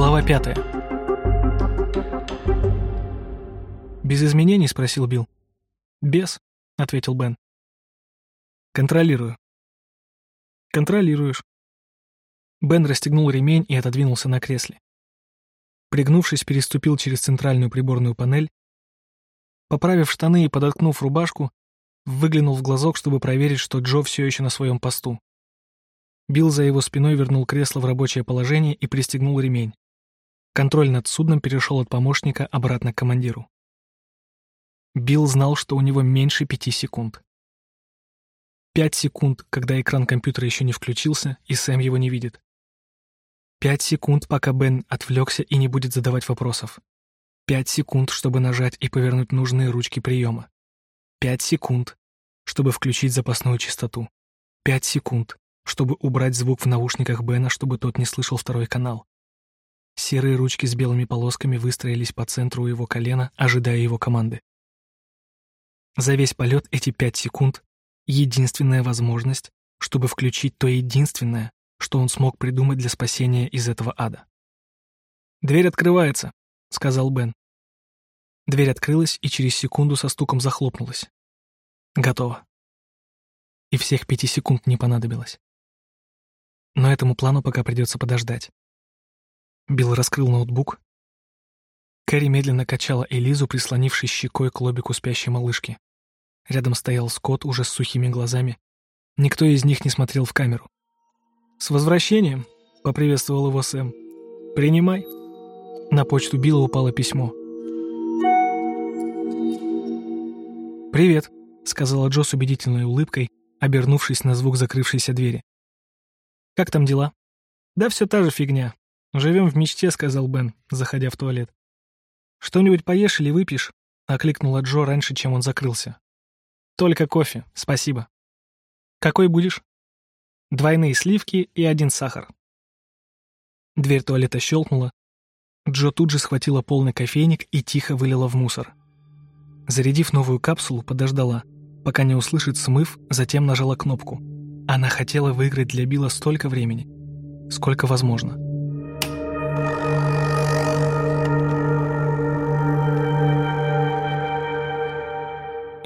Глава пятая. «Без изменений?» — спросил Билл. «Без», — ответил Бен. «Контролирую». «Контролируешь». Бен расстегнул ремень и отодвинулся на кресле. Пригнувшись, переступил через центральную приборную панель. Поправив штаны и подоткнув рубашку, выглянул в глазок, чтобы проверить, что Джо все еще на своем посту. Билл за его спиной вернул кресло в рабочее положение и пристегнул ремень. Контроль над судном перешел от помощника обратно к командиру. Билл знал, что у него меньше пяти секунд. Пять секунд, когда экран компьютера еще не включился, и Сэм его не видит. Пять секунд, пока Бен отвлекся и не будет задавать вопросов. Пять секунд, чтобы нажать и повернуть нужные ручки приема. Пять секунд, чтобы включить запасную частоту. Пять секунд, чтобы убрать звук в наушниках Бена, чтобы тот не слышал второй канал. Серые ручки с белыми полосками выстроились по центру его колена, ожидая его команды. За весь полет эти пять секунд — единственная возможность, чтобы включить то единственное, что он смог придумать для спасения из этого ада. «Дверь открывается», — сказал Бен. Дверь открылась и через секунду со стуком захлопнулась. Готово. И всех пяти секунд не понадобилось. Но этому плану пока придется подождать. Билл раскрыл ноутбук. Кэрри медленно качала Элизу, прислонившись щекой к лобику спящей малышки. Рядом стоял Скотт уже с сухими глазами. Никто из них не смотрел в камеру. «С возвращением!» — поприветствовал его Сэм. «Принимай!» На почту Билла упало письмо. «Привет», — сказала Джо с убедительной улыбкой, обернувшись на звук закрывшейся двери. Как там дела?» «Да все та же фигня. Живем в мечте», — сказал Бен, заходя в туалет. «Что-нибудь поешь или выпьешь?» — окликнула Джо раньше, чем он закрылся. «Только кофе, спасибо». «Какой будешь?» «Двойные сливки и один сахар». Дверь туалета щелкнула. Джо тут же схватила полный кофейник и тихо вылила в мусор. Зарядив новую капсулу, подождала, пока не услышит смыв, затем нажала кнопку — она хотела выиграть для Билла столько времени, сколько возможно.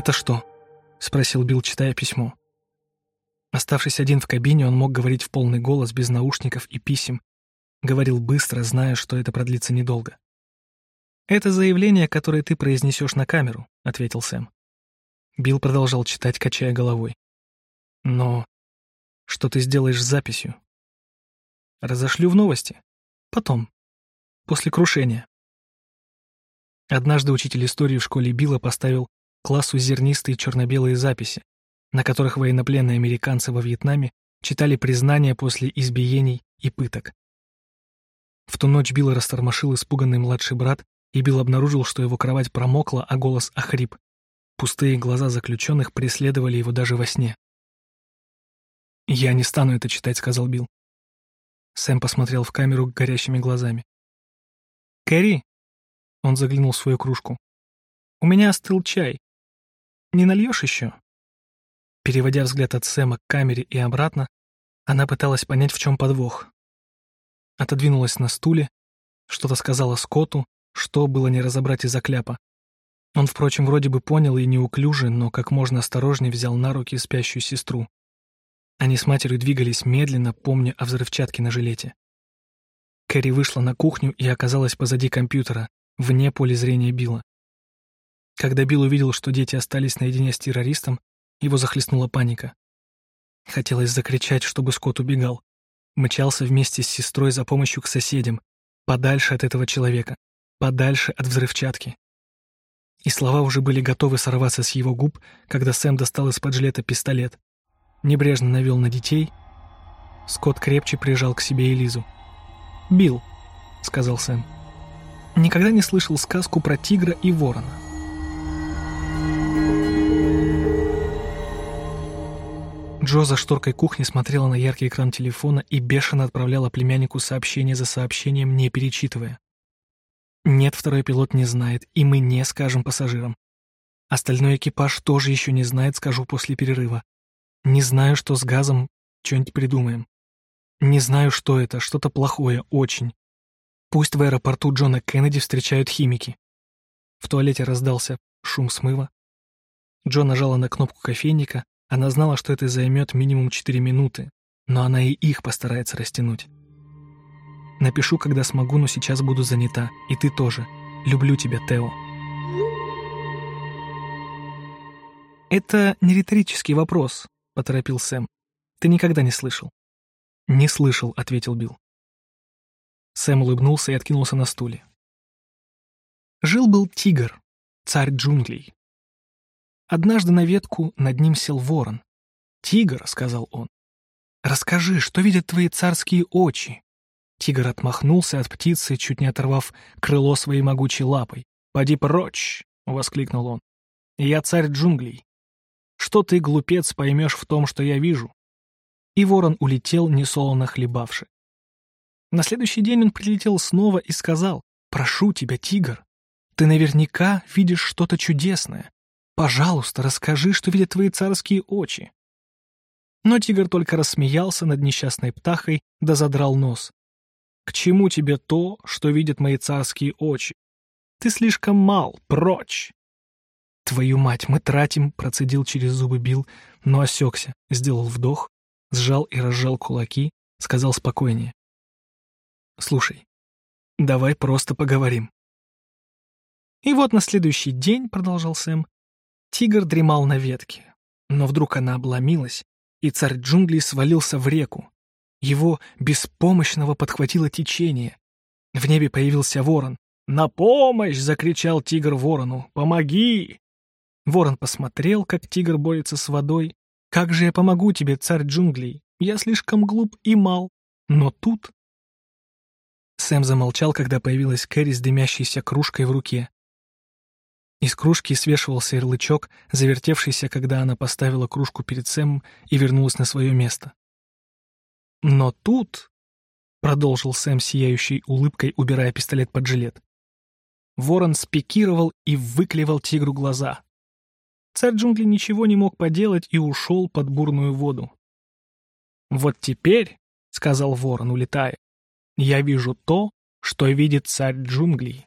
«Это что?» — спросил Билл, читая письмо. Оставшись один в кабине, он мог говорить в полный голос, без наушников и писем. Говорил быстро, зная, что это продлится недолго. «Это заявление, которое ты произнесешь на камеру», — ответил Сэм. Билл продолжал читать, качая головой. «Но что ты сделаешь с записью? Разошлю в новости. Потом. После крушения. Однажды учитель истории в школе Билла поставил классу зернистые черно-белые записи, на которых военнопленные американцы во Вьетнаме читали признания после избиений и пыток. В ту ночь Билла растормошил испуганный младший брат, и Билл обнаружил, что его кровать промокла, а голос охрип. Пустые глаза заключенных преследовали его даже во сне. «Я не стану это читать», — сказал Билл. Сэм посмотрел в камеру горящими глазами. «Кэрри!» — он заглянул в свою кружку. «У меня остыл чай. Не нальешь еще?» Переводя взгляд от Сэма к камере и обратно, она пыталась понять, в чем подвох. Отодвинулась на стуле, что-то сказала Скотту, что было не разобрать из-за кляпа. Он, впрочем, вроде бы понял и неуклюже, но как можно осторожнее взял на руки спящую сестру. Они с матерью двигались медленно, помня о взрывчатке на жилете. Кэрри вышла на кухню и оказалась позади компьютера, вне поля зрения Билла. Когда Билл увидел, что дети остались наедине с террористом, его захлестнула паника. Хотелось закричать, чтобы Скотт убегал. Мчался вместе с сестрой за помощью к соседям, подальше от этого человека, подальше от взрывчатки. И слова уже были готовы сорваться с его губ, когда Сэм достал из-под жилета пистолет небрежно навел на детей. Скотт крепче прижал к себе Элизу. «Билл», — сказал Сэм, — «никогда не слышал сказку про тигра и ворона». Джо за шторкой кухни смотрела на яркий экран телефона и бешено отправляла племяннику сообщение за сообщением, не перечитывая. «Нет, второй пилот не знает, и мы не скажем пассажирам. Остальной экипаж тоже еще не знает, скажу после перерыва. Не знаю, что с газом, что-нибудь придумаем. Не знаю, что это, что-то плохое, очень. Пусть в аэропорту Джона Кеннеди встречают химики. В туалете раздался шум смыва. Джо нажала на кнопку кофейника. Она знала, что это займет минимум 4 минуты, но она и их постарается растянуть. Напишу, когда смогу, но сейчас буду занята. И ты тоже. Люблю тебя, Тео. Это не риторический вопрос, поторопил Сэм. Ты никогда не слышал. Не слышал, ответил Билл. Сэм улыбнулся и откинулся на стуле. Жил-был тигр, царь джунглей. Однажды на ветку над ним сел ворон. «Тигр», — сказал он, — «расскажи, что видят твои царские очи?» Тигр отмахнулся от птицы, чуть не оторвав крыло своей могучей лапой. «Поди прочь!» — воскликнул он. «Я царь джунглей. Что ты, глупец, поймешь в том, что я вижу?» И ворон улетел, несолоно хлебавши. На следующий день он прилетел снова и сказал, «Прошу тебя, тигр, ты наверняка видишь что-то чудесное. Пожалуйста, расскажи, что видят твои царские очи». Но тигр только рассмеялся над несчастной птахой да задрал нос. «К чему тебе то, что видят мои царские очи? Ты слишком мал, прочь!» «Твою мать, мы тратим», — процедил через зубы Бил, но осекся, сделал вдох, сжал и разжал кулаки, сказал спокойнее. Слушай, давай просто поговорим. И вот на следующий день, продолжал Сэм, тигр дремал на ветке. Но вдруг она обломилась, и царь джунглей свалился в реку. Его беспомощного подхватило течение. В небе появился ворон. «На помощь!» — закричал тигр ворону. «Помоги!» Ворон посмотрел, как тигр борется с водой. «Как же я помогу тебе, царь джунглей? Я слишком глуп и мал». Но тут Сэм замолчал, когда появилась Кэрри с дымящейся кружкой в руке. Из кружки свешивался ярлычок, завертевшийся, когда она поставила кружку перед Сэмом и вернулась на свое место. «Но тут...» — продолжил Сэм сияющей улыбкой, убирая пистолет под жилет. Ворон спикировал и выклевал тигру глаза. Царь джунглей ничего не мог поделать и ушел под бурную воду. «Вот теперь», — сказал ворон, улетая, я вижу то, что видит царь джунглей.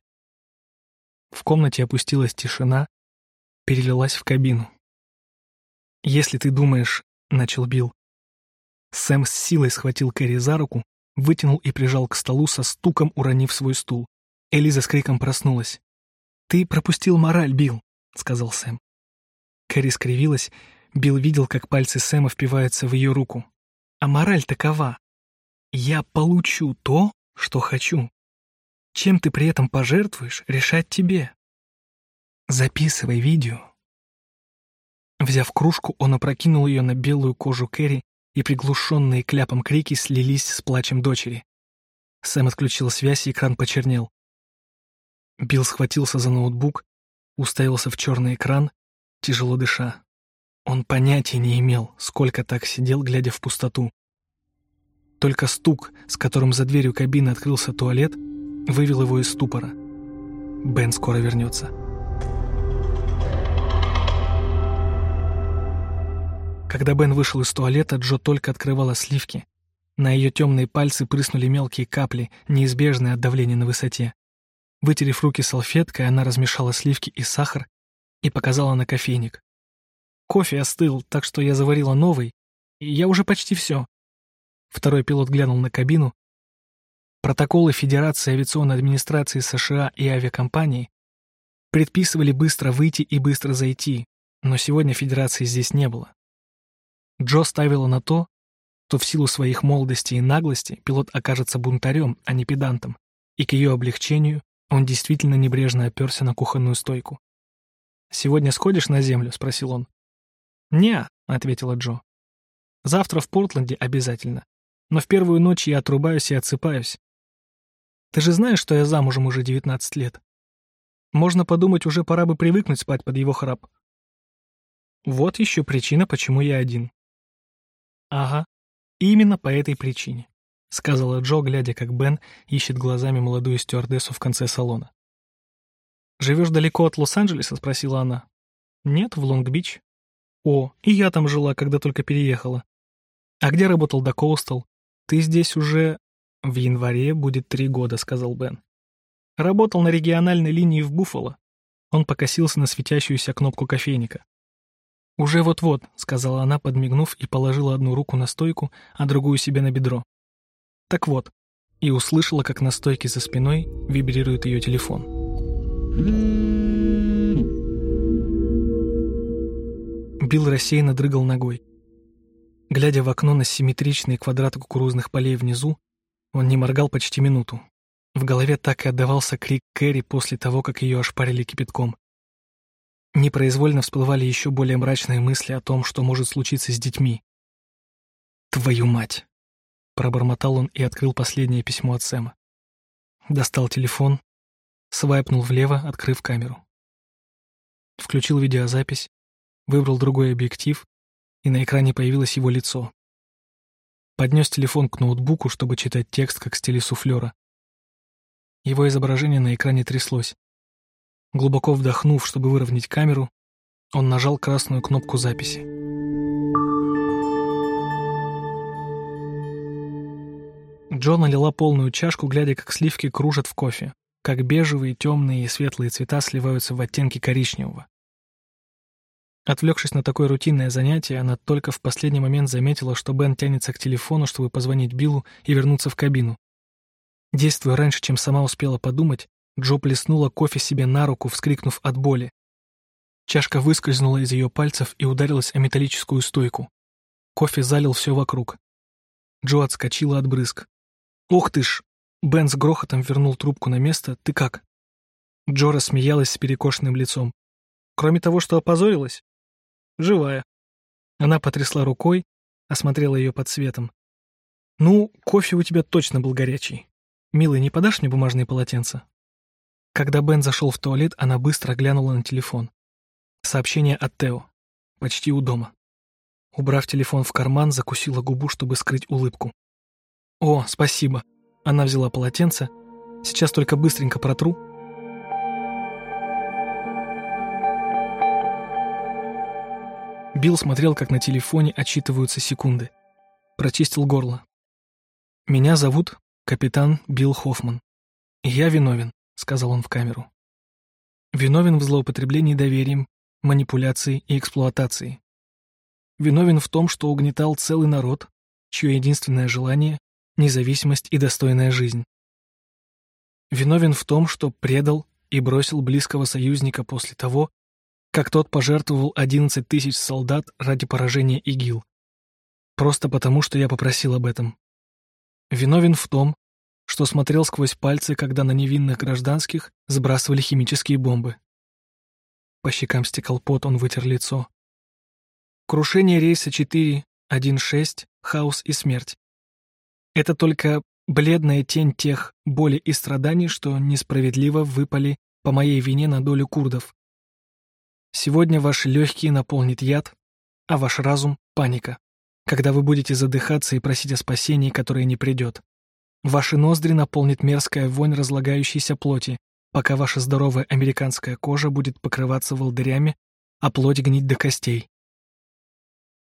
В комнате опустилась тишина, перелилась в кабину. «Если ты думаешь...» — начал Билл. Сэм с силой схватил Кэрри за руку, вытянул и прижал к столу со стуком, уронив свой стул. Элиза с криком проснулась. «Ты пропустил мораль, Билл», — сказал Сэм. Кэрри скривилась. Билл видел, как пальцы Сэма впиваются в ее руку. «А мораль такова. Я получу то, что хочу. Чем ты при этом пожертвуешь, решать тебе. Записывай видео. Взяв кружку, он опрокинул ее на белую кожу Кэрри, и приглушенные кляпом крики слились с плачем дочери. Сэм отключил связь, и экран почернел. Билл схватился за ноутбук, уставился в черный экран, тяжело дыша. Он понятия не имел, сколько так сидел, глядя в пустоту. Только стук, с которым за дверью кабины открылся туалет, вывел его из ступора. Бен скоро вернется. Когда Бен вышел из туалета, Джо только открывала сливки. На ее темные пальцы прыснули мелкие капли, неизбежные от давления на высоте. Вытерев руки салфеткой, она размешала сливки и сахар и показала на кофейник. Кофе остыл, так что я заварила новый, и я уже почти все. Второй пилот глянул на кабину. Протоколы Федерации авиационной администрации США и авиакомпании предписывали быстро выйти и быстро зайти, но сегодня Федерации здесь не было. Джо ставила на то, что в силу своих молодости и наглости пилот окажется бунтарем, а не педантом, и к ее облегчению он действительно небрежно оперся на кухонную стойку. «Сегодня сходишь на землю?» — спросил он. «Не», — ответила Джо. «Завтра в Портленде обязательно но в первую ночь я отрубаюсь и отсыпаюсь. Ты же знаешь, что я замужем уже 19 лет. Можно подумать, уже пора бы привыкнуть спать под его храп. Вот еще причина, почему я один. Ага, именно по этой причине, сказала Джо, глядя, как Бен ищет глазами молодую стюардессу в конце салона. «Живешь далеко от Лос-Анджелеса?» — спросила она. «Нет, в Лонг-Бич». «О, и я там жила, когда только переехала. А где работал до Коустал? Ты здесь уже... «В январе будет три года», — сказал Бен. «Работал на региональной линии в Буффало». Он покосился на светящуюся кнопку кофейника. «Уже вот-вот», — сказала она, подмигнув, и положила одну руку на стойку, а другую себе на бедро. «Так вот», и услышала, как на стойке за спиной вибрирует ее телефон. Билл рассеянно дрыгал ногой. Глядя в окно на симметричные квадраты кукурузных полей внизу, он не моргал почти минуту. В голове так и отдавался крик Кэрри после того, как ее ошпарили кипятком. Непроизвольно всплывали еще более мрачные мысли о том, что может случиться с детьми. «Твою мать!» — пробормотал он и открыл последнее письмо от Сэма. Достал телефон, свайпнул влево, открыв камеру. Включил видеозапись, выбрал другой объектив, и на экране появилось его лицо. Поднес телефон к ноутбуку, чтобы читать текст, как в стиле суфлера. Его изображение на экране тряслось. Глубоко вдохнув, чтобы выровнять камеру, он нажал красную кнопку записи. Джо налила полную чашку, глядя, как сливки кружат в кофе, как бежевые, темные и светлые цвета сливаются в оттенки коричневого. Отвлекшись на такое рутинное занятие, она только в последний момент заметила, что Бен тянется к телефону, чтобы позвонить Биллу и вернуться в кабину. Действуя раньше, чем сама успела подумать, Джо плеснула кофе себе на руку, вскрикнув от боли. Чашка выскользнула из ее пальцев и ударилась о металлическую стойку. Кофе залил все вокруг. Джо отскочила от брызг. «Ох ты ж!» Бен с грохотом вернул трубку на место. «Ты как?» Джо рассмеялась с перекошенным лицом. «Кроме того, что опозорилась?» Живая. Она потрясла рукой, осмотрела ее под светом. «Ну, кофе у тебя точно был горячий. Милый, не подашь мне бумажные полотенца?» Когда Бен зашел в туалет, она быстро глянула на телефон. Сообщение от Тео. Почти у дома. Убрав телефон в карман, закусила губу, чтобы скрыть улыбку. «О, спасибо». Она взяла полотенце. «Сейчас только быстренько протру». Билл смотрел, как на телефоне отчитываются секунды. Прочистил горло. «Меня зовут капитан Билл Хоффман. Я виновен», — сказал он в камеру. «Виновен в злоупотреблении доверием, манипуляции и эксплуатации. Виновен в том, что угнетал целый народ, чье единственное желание — независимость и достойная жизнь. Виновен в том, что предал и бросил близкого союзника после того, как тот пожертвовал 11 тысяч солдат ради поражения ИГИЛ. Просто потому, что я попросил об этом. Виновен в том, что смотрел сквозь пальцы, когда на невинных гражданских сбрасывали химические бомбы. По щекам стекал пот, он вытер лицо. Крушение рейса 416, хаос и смерть. Это только бледная тень тех боли и страданий, что несправедливо выпали по моей вине на долю курдов. Сегодня ваши легкие наполнит яд, а ваш разум — паника, когда вы будете задыхаться и просить о спасении, которое не придет. Ваши ноздри наполнит мерзкая вонь разлагающейся плоти, пока ваша здоровая американская кожа будет покрываться волдырями, а плоть гнить до костей.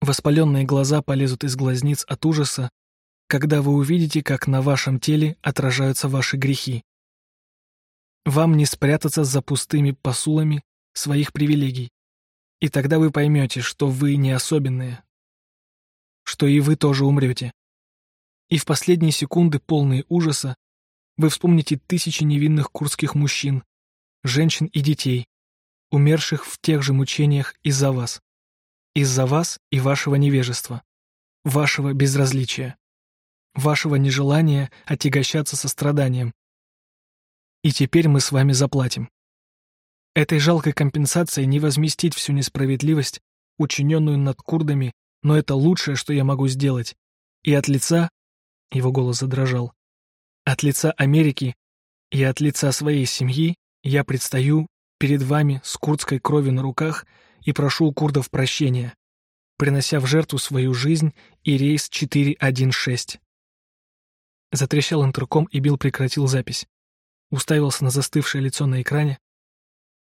Воспаленные глаза полезут из глазниц от ужаса, когда вы увидите, как на вашем теле отражаются ваши грехи. Вам не спрятаться за пустыми посулами своих привилегий. И тогда вы поймете, что вы не особенные, что и вы тоже умрете. И в последние секунды, полные ужаса, вы вспомните тысячи невинных курдских мужчин, женщин и детей, умерших в тех же мучениях из-за вас. Из-за вас и вашего невежества, вашего безразличия, вашего нежелания отягощаться состраданием. И теперь мы с вами заплатим. Этой жалкой компенсацией не возместить всю несправедливость, учиненную над курдами, но это лучшее, что я могу сделать. И от лица, его голос задрожал, от лица Америки и от лица своей семьи я предстаю перед вами с курдской кровью на руках и прошу у курдов прощения, принося в жертву свою жизнь и рейс 416. Затрещал интерком, и Билл прекратил запись. Уставился на застывшее лицо на экране,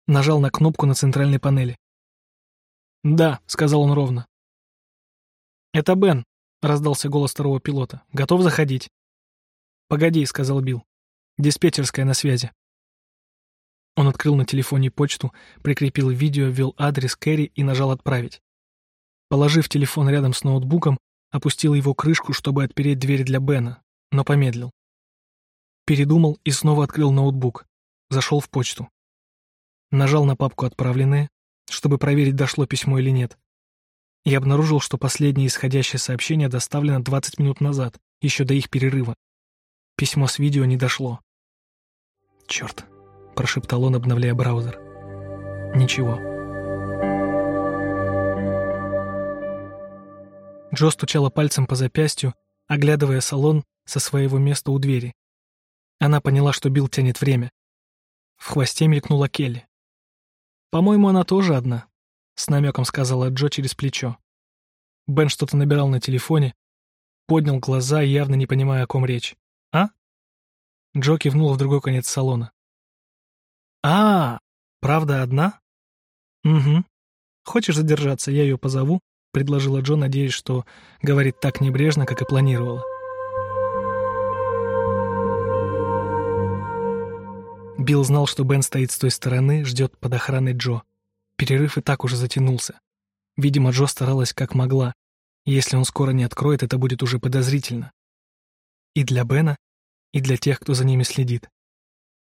Нажал на кнопку на центральной панели. «Да», — сказал он ровно. «Это Бен», — раздался голос второго пилота. «Готов заходить?» «Погоди», — сказал Билл. «Диспетчерская на связи». Он открыл на телефоне почту, прикрепил видео, ввел адрес Кэрри и нажал «Отправить». Положив телефон рядом с ноутбуком, опустил его крышку, чтобы отпереть дверь для Бена, но помедлил. Передумал и снова открыл ноутбук. Зашел в почту. Нажал на папку «Отправленные», чтобы проверить, дошло письмо или нет. И обнаружил, что последнее исходящее сообщение доставлено 20 минут назад, еще до их перерыва. Письмо с видео не дошло. «Черт», — прошептал он, обновляя браузер. «Ничего». Джо стучала пальцем по запястью, оглядывая салон со своего места у двери. Она поняла, что Билл тянет время. В хвосте мелькнула Келли. «По-моему, она тоже одна», — с намеком сказала Джо через плечо. Бен что-то набирал на телефоне, поднял глаза, явно не понимая, о ком речь. «А?» Джо кивнула в другой конец салона. «А, правда одна?» «Угу. Хочешь задержаться, я ее позову?» — предложила Джо, надеясь, что говорит так небрежно, как и планировала. Билл знал, что Бен стоит с той стороны, ждет под охраной Джо. Перерыв и так уже затянулся. Видимо, Джо старалась как могла. Если он скоро не откроет, это будет уже подозрительно. И для Бена, и для тех, кто за ними следит.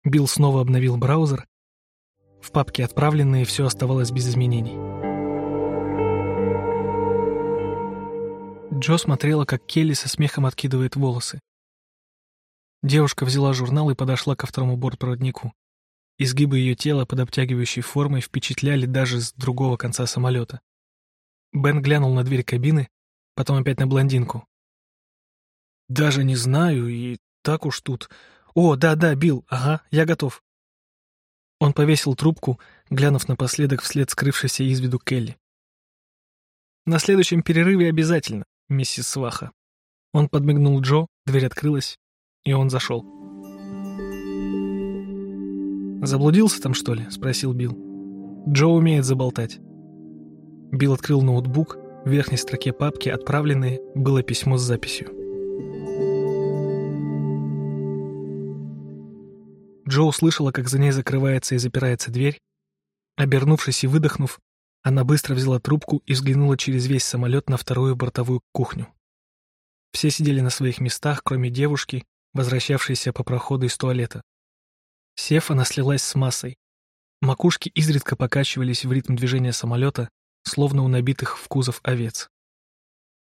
Билл снова обновил браузер. В папке «Отправленные» все оставалось без изменений. Джо смотрела, как Келли со смехом откидывает волосы. Девушка взяла журнал и подошла ко второму бортпроводнику. Изгибы ее тела под обтягивающей формой впечатляли даже с другого конца самолета. Бен глянул на дверь кабины, потом опять на блондинку. «Даже не знаю, и так уж тут. О, да-да, Билл, ага, я готов». Он повесил трубку, глянув напоследок вслед скрывшейся из виду Келли. «На следующем перерыве обязательно, миссис Сваха». Он подмигнул Джо, дверь открылась, и он зашел. «Заблудился там, что ли?» — спросил Билл. «Джо умеет заболтать». Билл открыл ноутбук, в верхней строке папки «Отправленные» было письмо с записью. Джо услышала, как за ней закрывается и запирается дверь. Обернувшись и выдохнув, она быстро взяла трубку и взглянула через весь самолет на вторую бортовую кухню. Все сидели на своих местах, кроме девушки, возвращавшейся по проходу из туалета. Сев, она слилась с массой. Макушки изредка покачивались в ритм движения самолета, словно у набитых в кузов овец.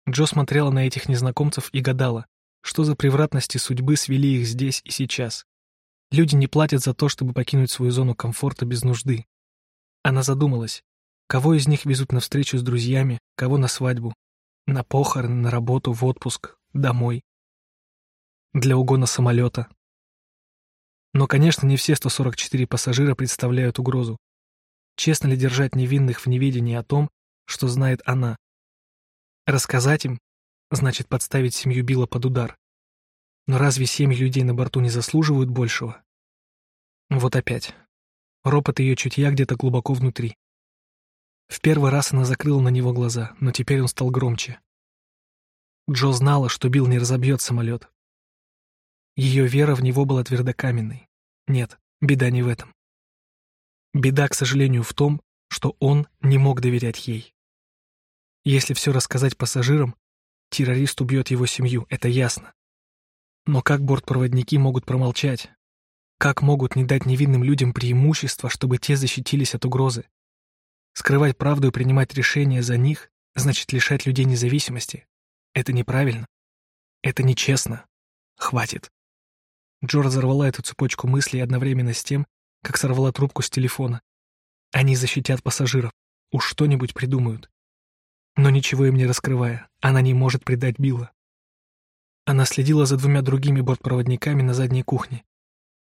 Джо смотрела на этих незнакомцев и гадала, что за превратности судьбы свели их здесь и сейчас. Люди не платят за то, чтобы покинуть свою зону комфорта без нужды. Она задумалась, кого из них везут на встречу с друзьями, кого на свадьбу, на похороны, на работу, в отпуск, домой для угона самолета. Но, конечно, не все 144 пассажира представляют угрозу. Честно ли держать невинных в неведении о том, что знает она? Рассказать им значит подставить семью Билла под удар. Но разве семьи людей на борту не заслуживают большего? Вот опять. Ропот ее чутья где-то глубоко внутри. В первый раз она закрыла на него глаза, но теперь он стал громче. Джо знала, что Билл не разобьет самолет, ее вера в него была твердокаменной. Нет, беда не в этом. Беда, к сожалению, в том, что он не мог доверять ей. Если все рассказать пассажирам, террорист убьет его семью, это ясно. Но как бортпроводники могут промолчать? Как могут не дать невинным людям преимущество, чтобы те защитились от угрозы? Скрывать правду и принимать решения за них значит лишать людей независимости. Это неправильно. Это нечестно. Хватит. Джо разорвала эту цепочку мыслей одновременно с тем, как сорвала трубку с телефона. Они защитят пассажиров, уж что-нибудь придумают. Но ничего им не раскрывая, она не может предать Билла. Она следила за двумя другими бортпроводниками на задней кухне.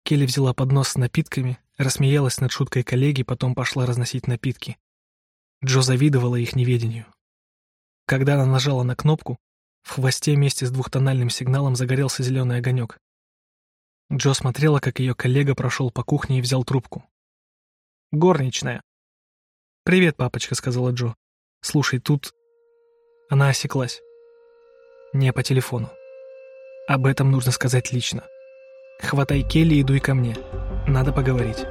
Келли взяла поднос с напитками, рассмеялась над шуткой коллеги, потом пошла разносить напитки. Джо завидовала их неведению. Когда она нажала на кнопку, в хвосте вместе с двухтональным сигналом загорелся зеленый огонек. Джо смотрела, как ее коллега прошел по кухне и взял трубку. «Горничная». «Привет, папочка», — сказала Джо. «Слушай, тут...» Она осеклась. «Не по телефону. Об этом нужно сказать лично. Хватай Келли и дуй ко мне. Надо поговорить».